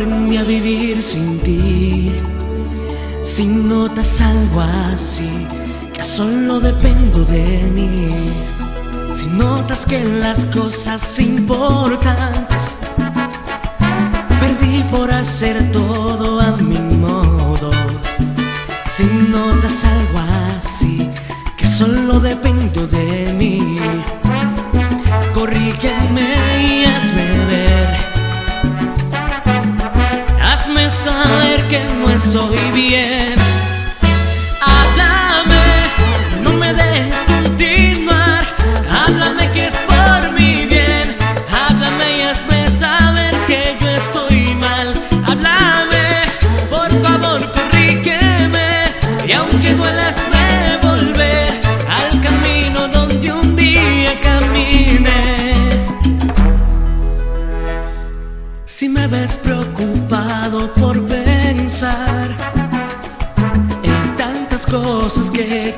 aprendí a vivir sin ti. Si notas algo así, que solo dependo de mí. Si notas que las cosas importantes perdí por hacer todo a mi modo. Si notas algo así, que solo dependo de mí. Corrígeme y hazme ver saber que no estoy bien.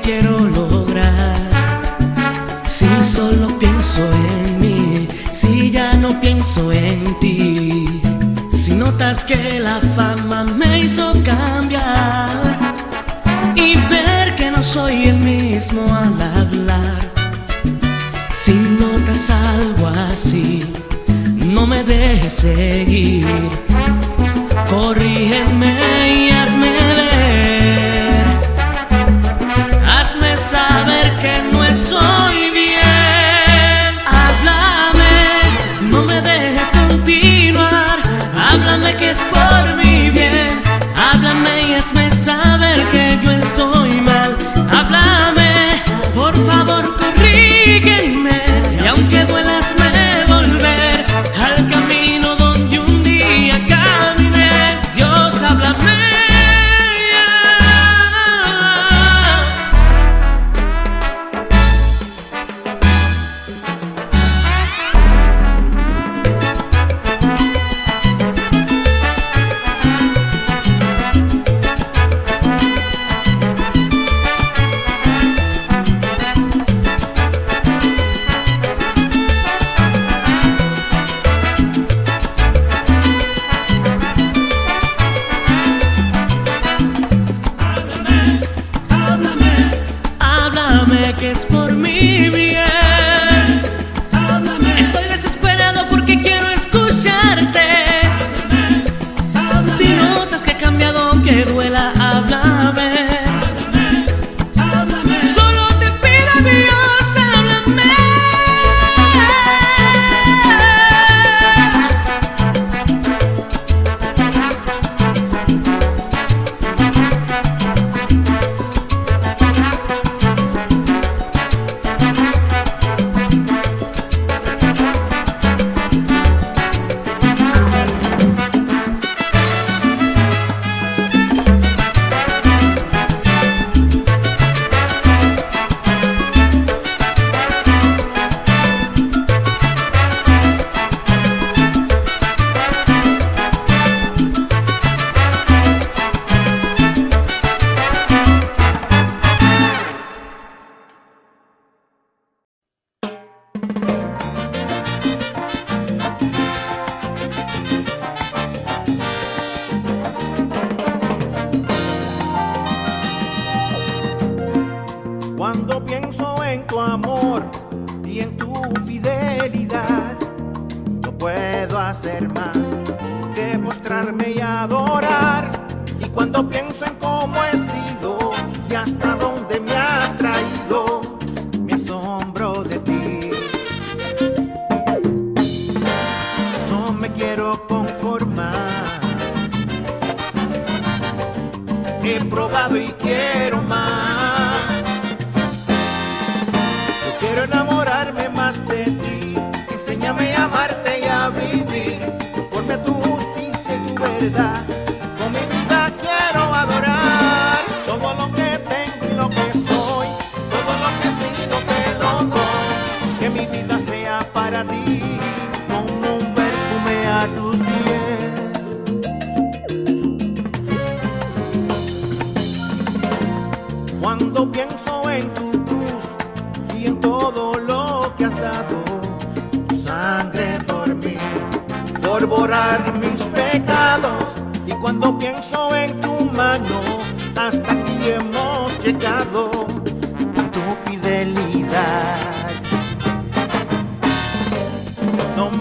quiero lograr. Si solo pienso en mí, si ya no pienso en ti. Si notas que la fama me hizo cambiar y ver que no soy el mismo al hablar. Si notas algo así, no me dejes seguir. Corrígeme y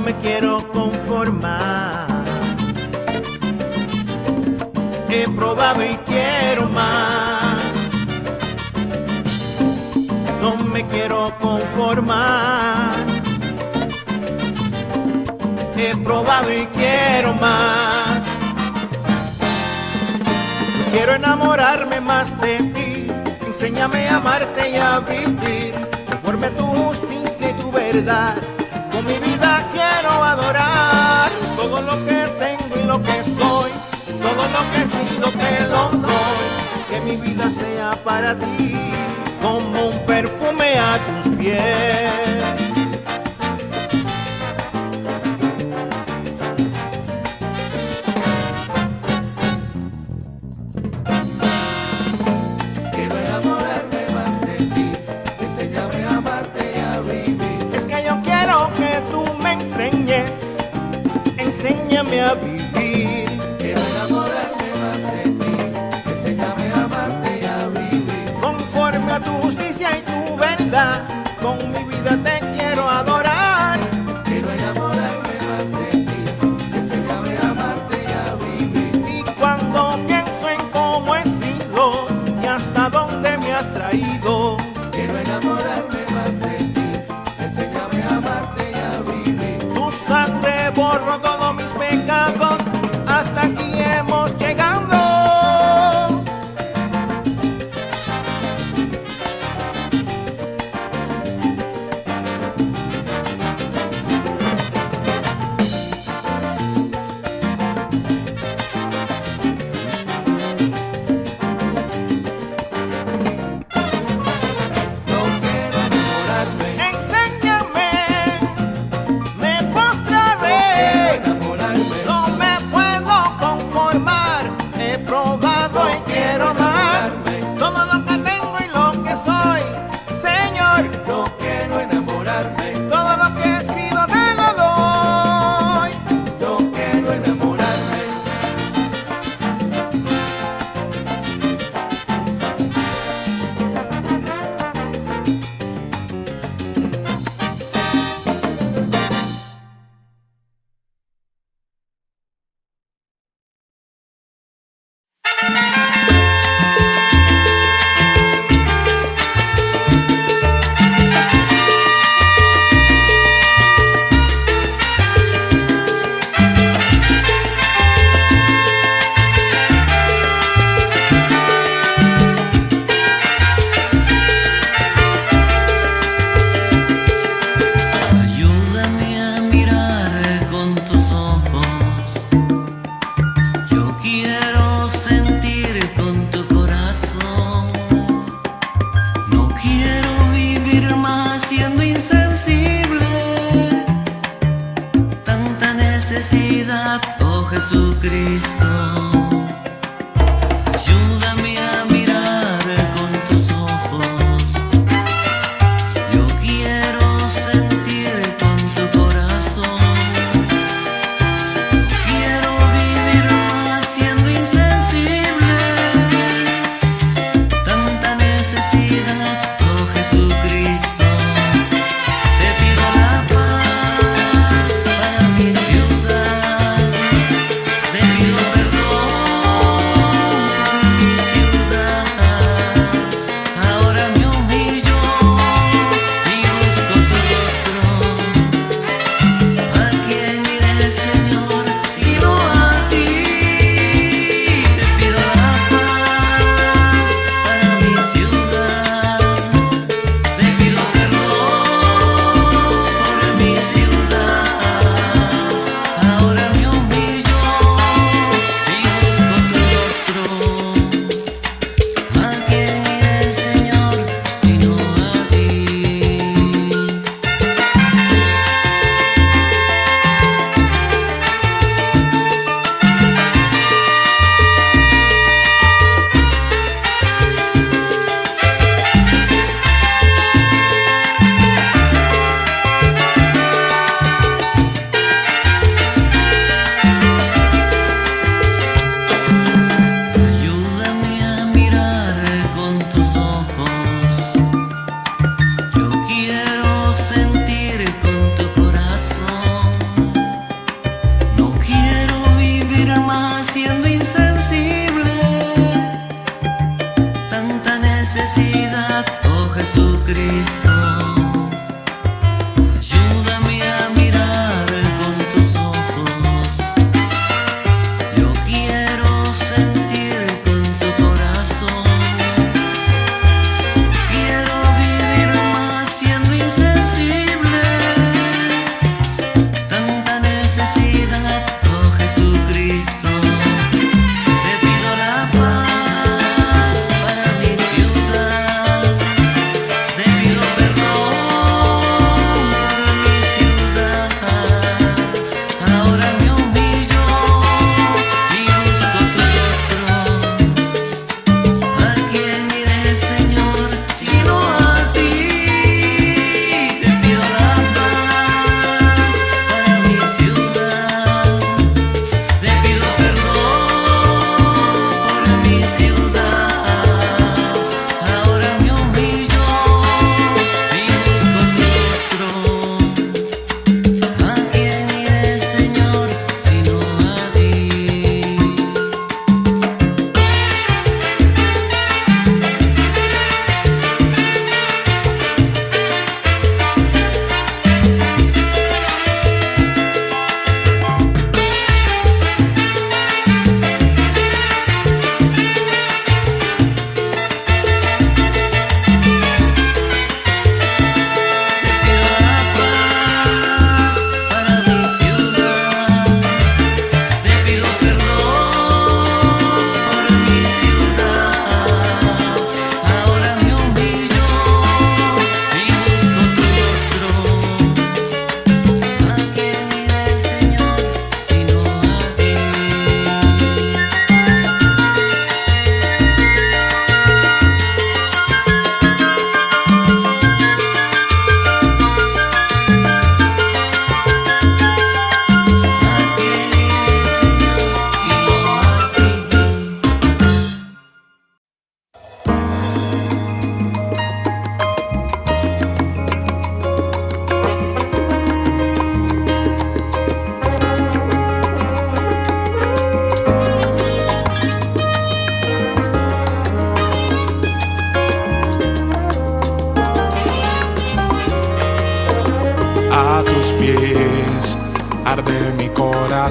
me quiero conformar. He probado y quiero más. No me quiero conformar. He probado y quiero más. Quiero enamorarme más de ti. Enséñame a amarte y a vivir conforme a tu justicia y tu verdad. Adorar todo lo que tengo y lo que soy. Todo lo que he sido te lo doy. Que mi vida sea para ti como un perfume a tus pies.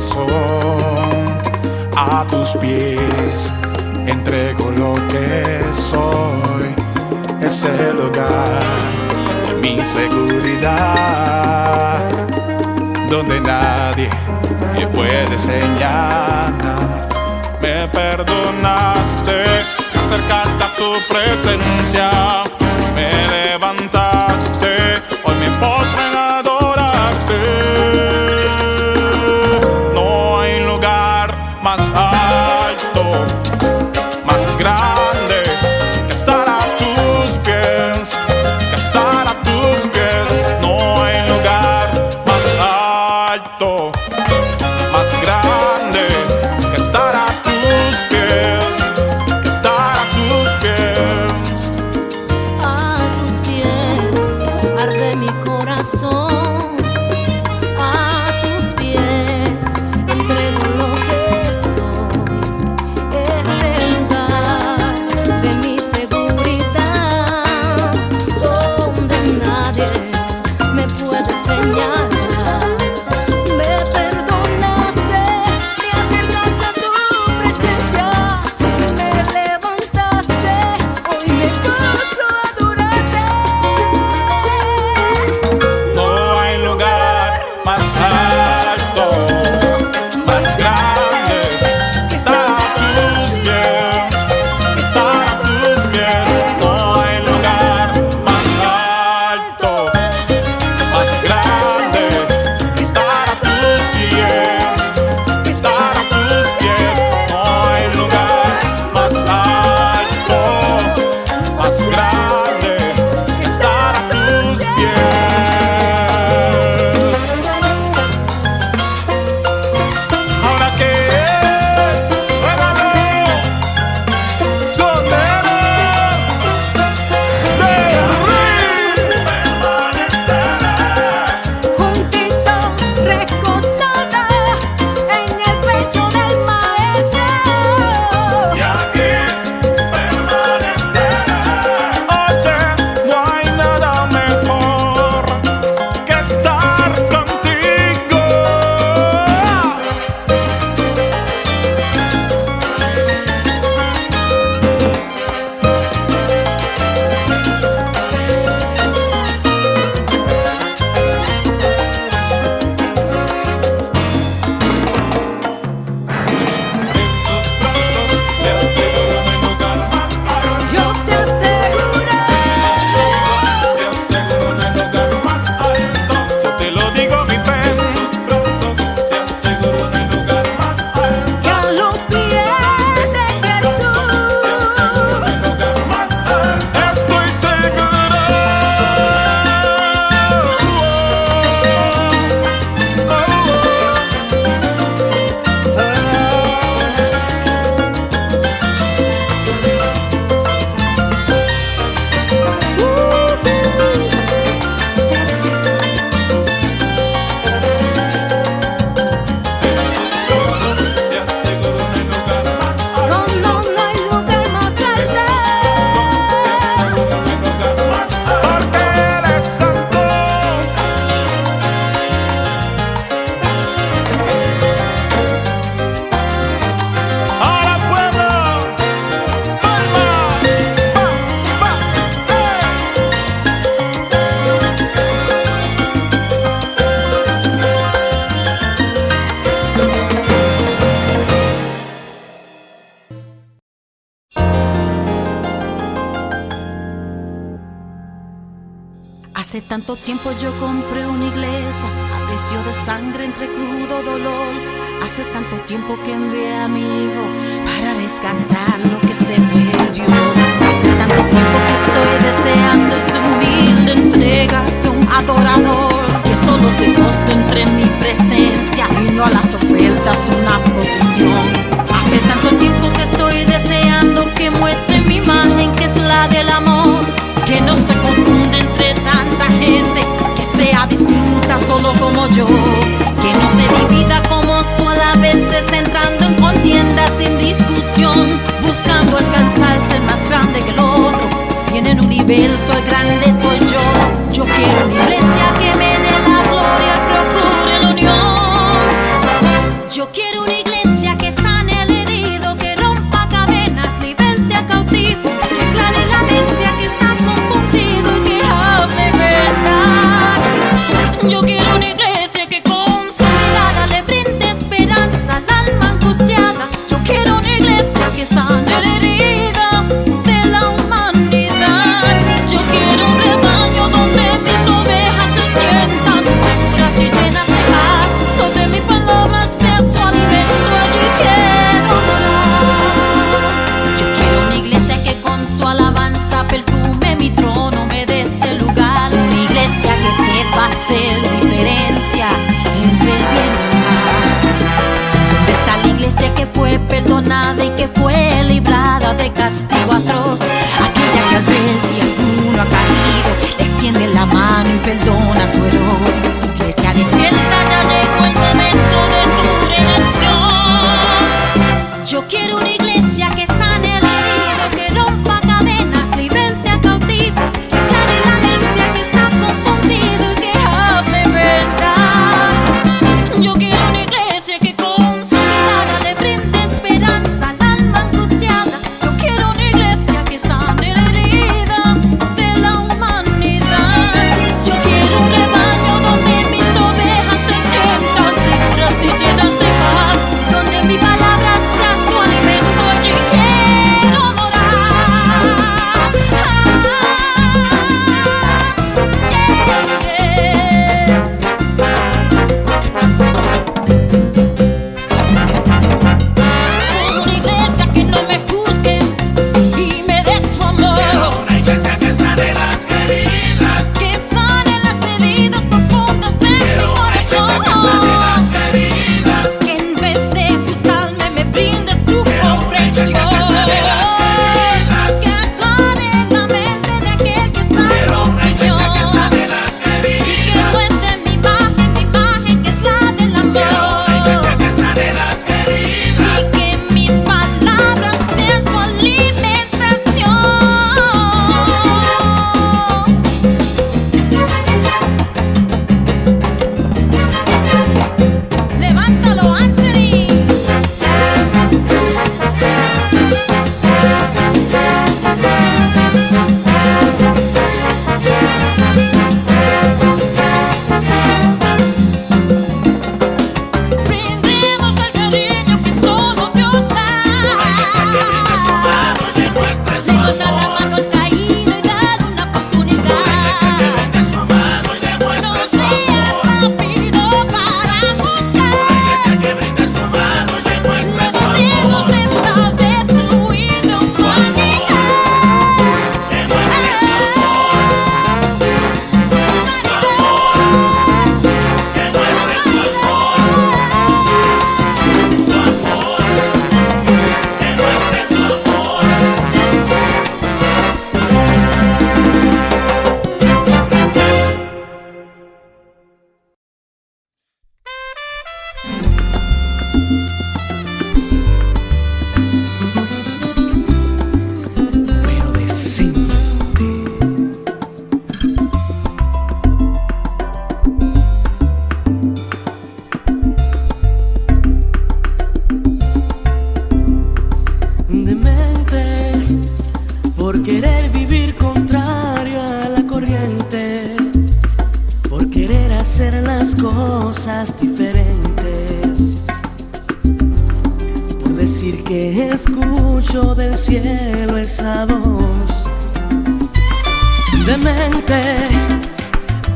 corazón, a tus pies entrego lo que soy. Es el hogar, mi seguridad, donde nadie me puede señalar. Me perdonaste, acercaste a tu presencia tiempo yo compré una iglesia a precio de sangre entre crudo dolor. Hace tanto tiempo que envié a mi hijo para rescatar.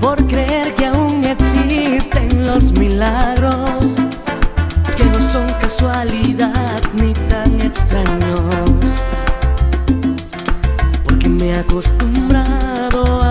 por creer que aún existen los milagros que no son casualidad ni tan extraños, porque me he acostumbrado a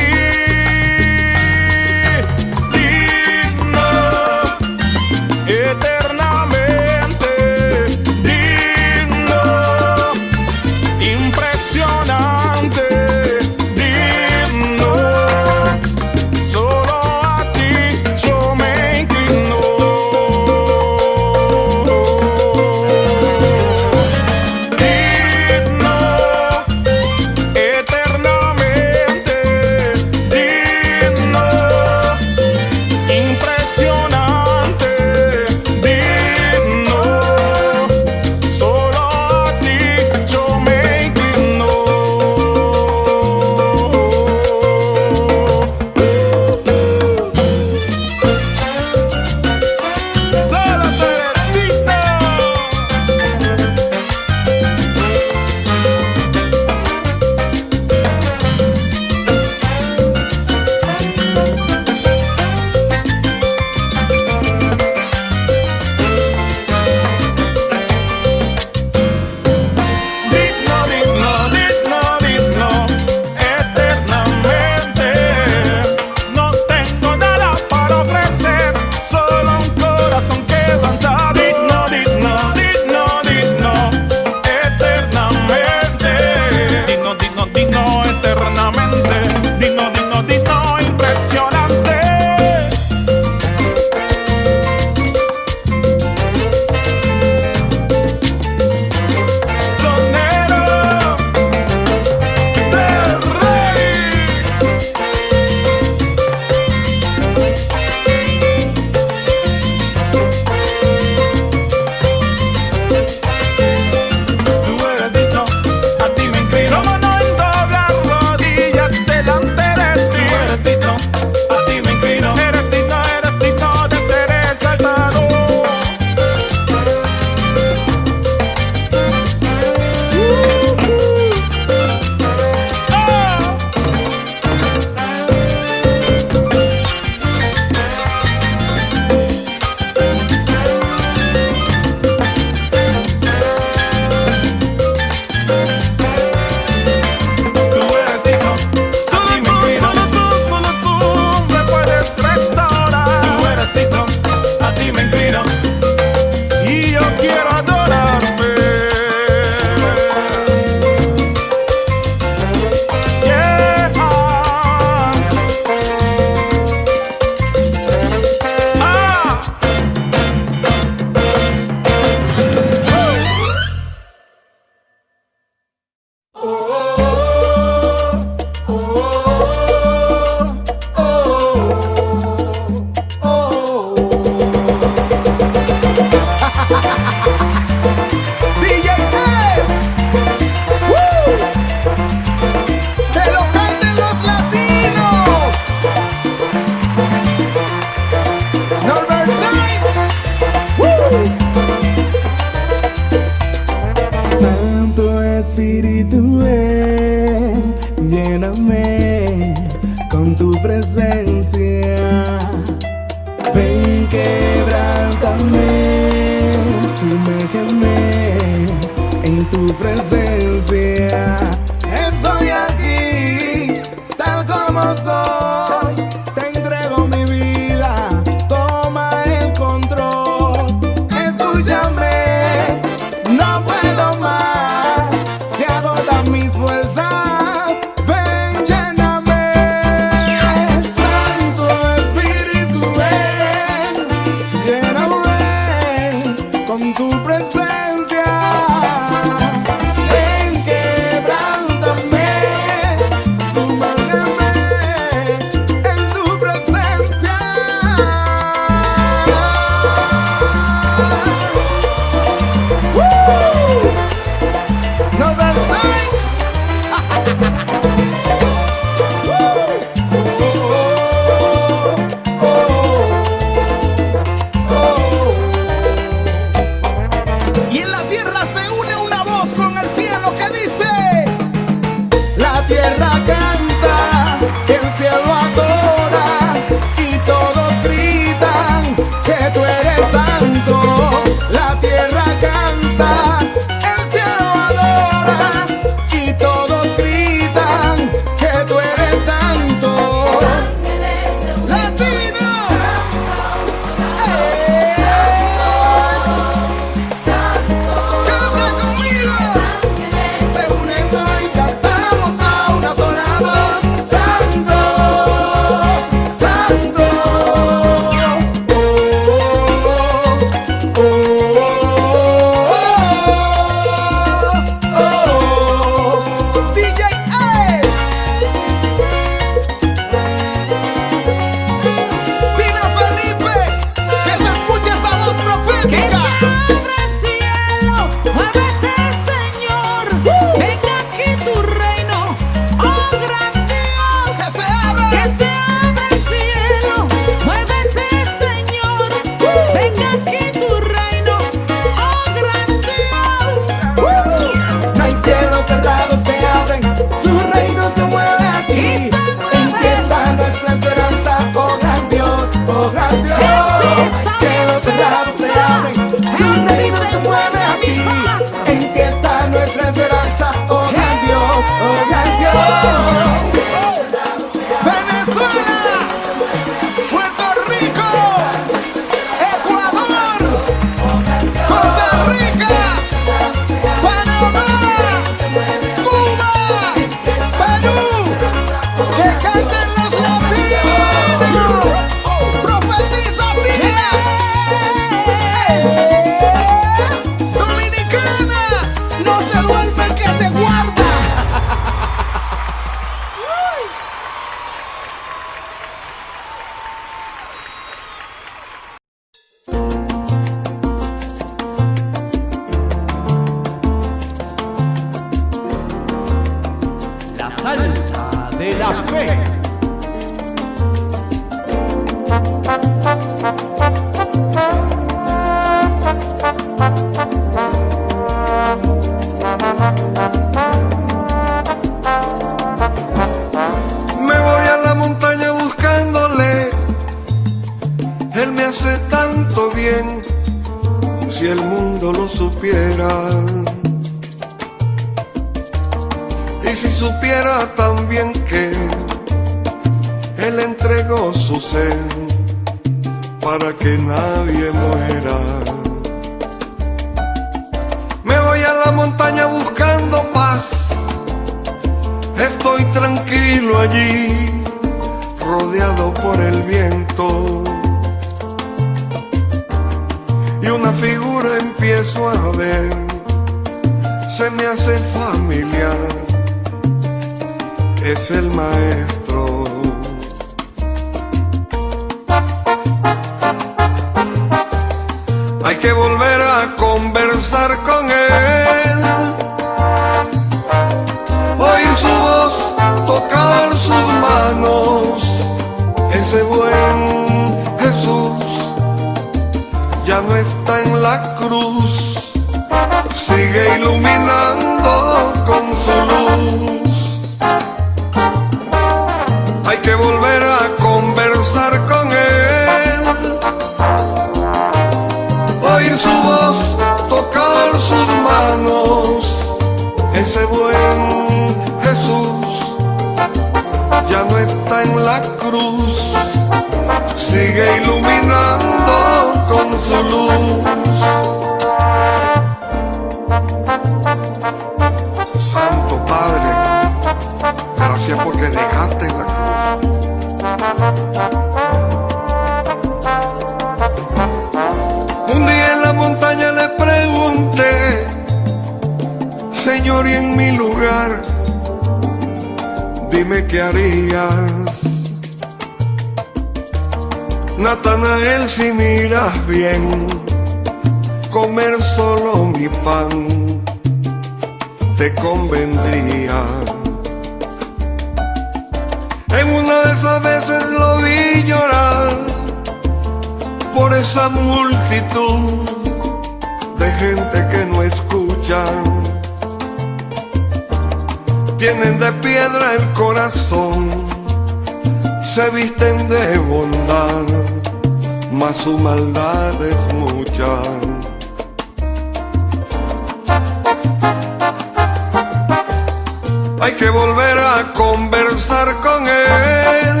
hay que volver a conversar con él.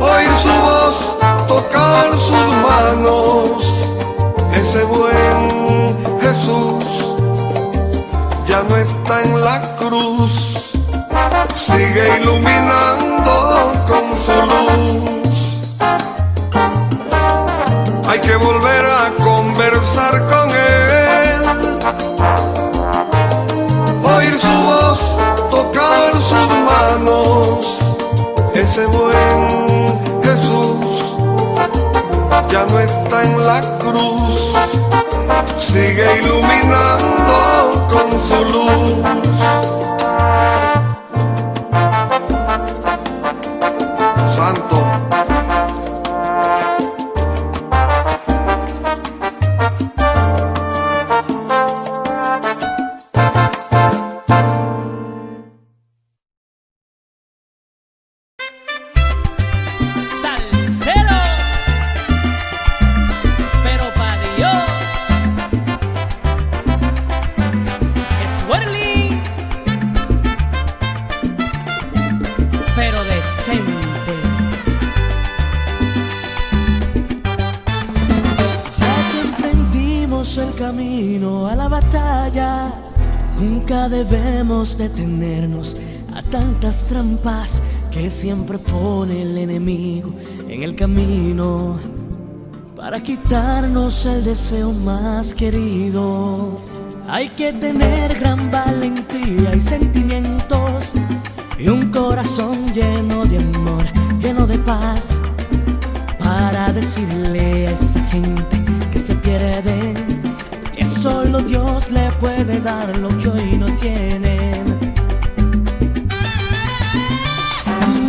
Oír su voz, tocar sus manos, ese buen Jesús ya no está en la cruz, sigue iluminando con su luz. Hay que volver a conversar con ya no está en la cruz, sigue iluminando con su luz. siempre pone el enemigo en el camino para quitarnos el deseo más querido. Hay que tener gran valentía y sentimientos y un corazón lleno de amor, lleno de paz, para decirle a esa gente que se pierde que solo Dios le puede dar lo que hoy no tienen.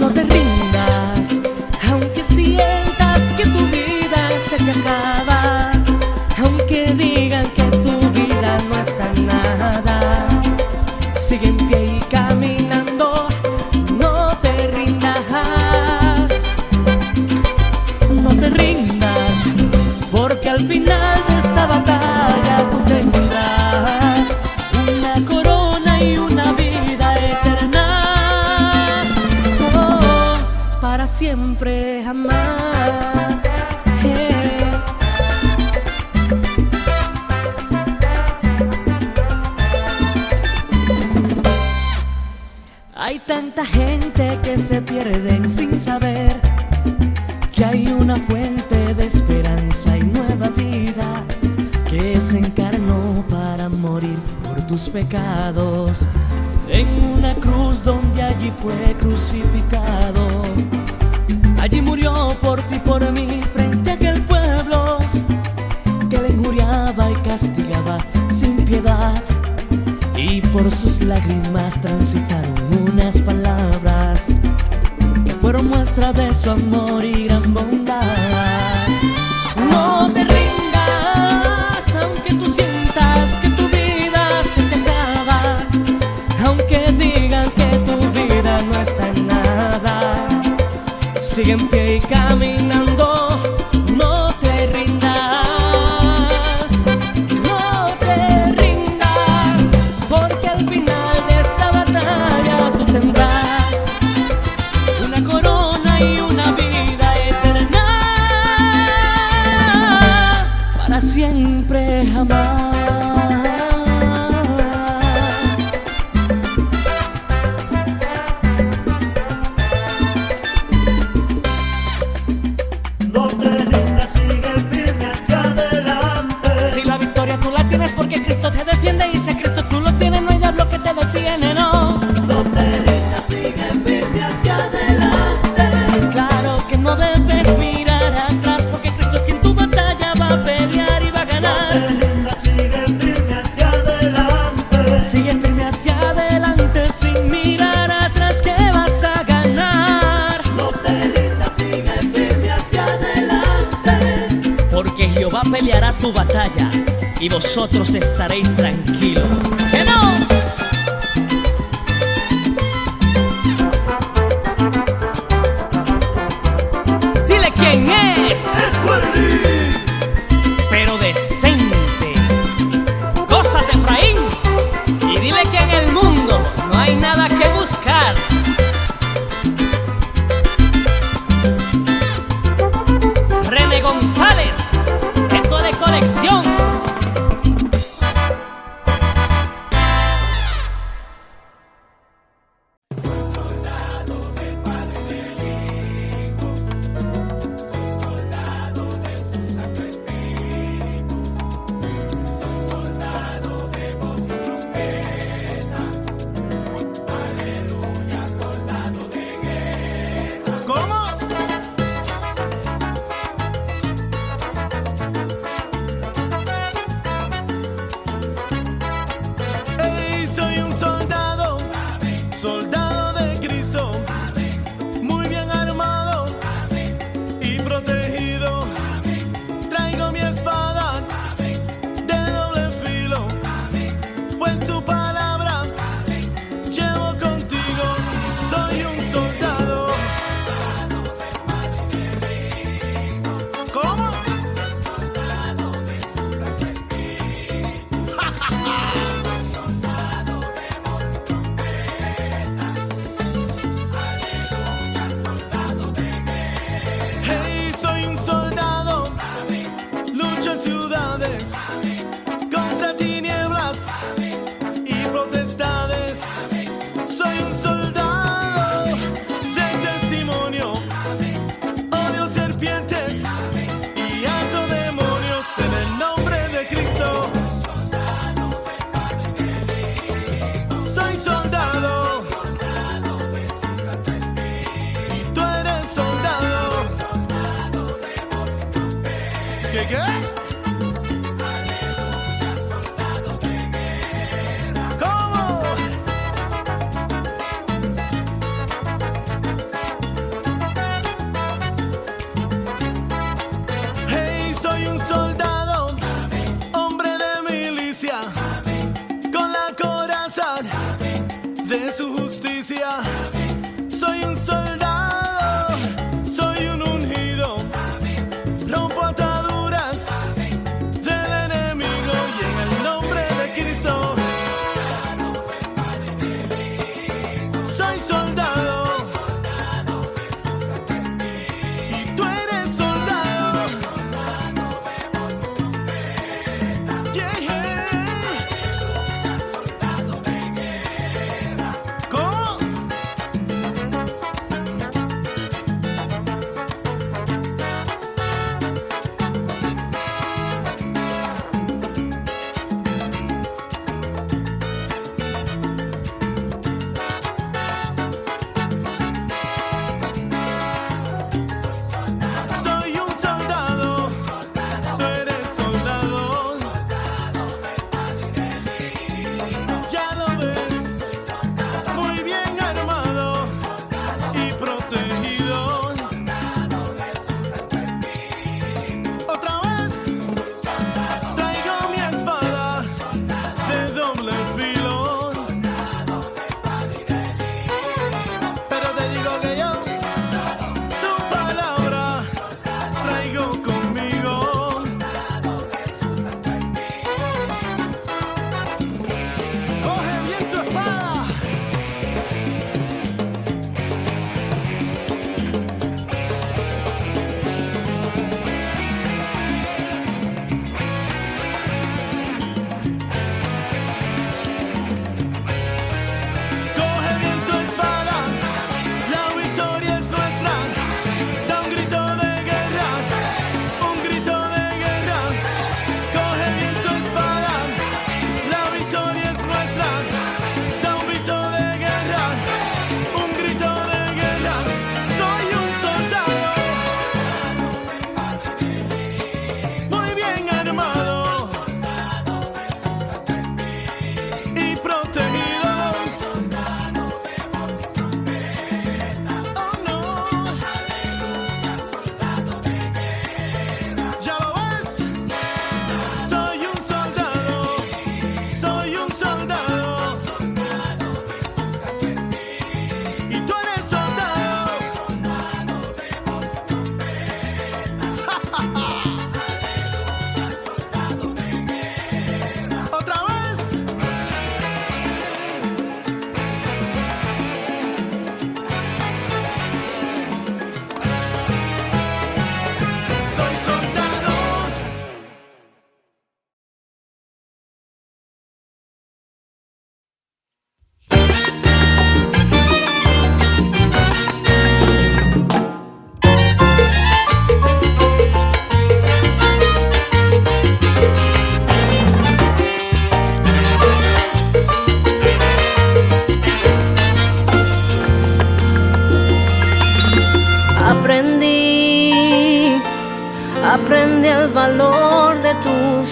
no te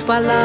tus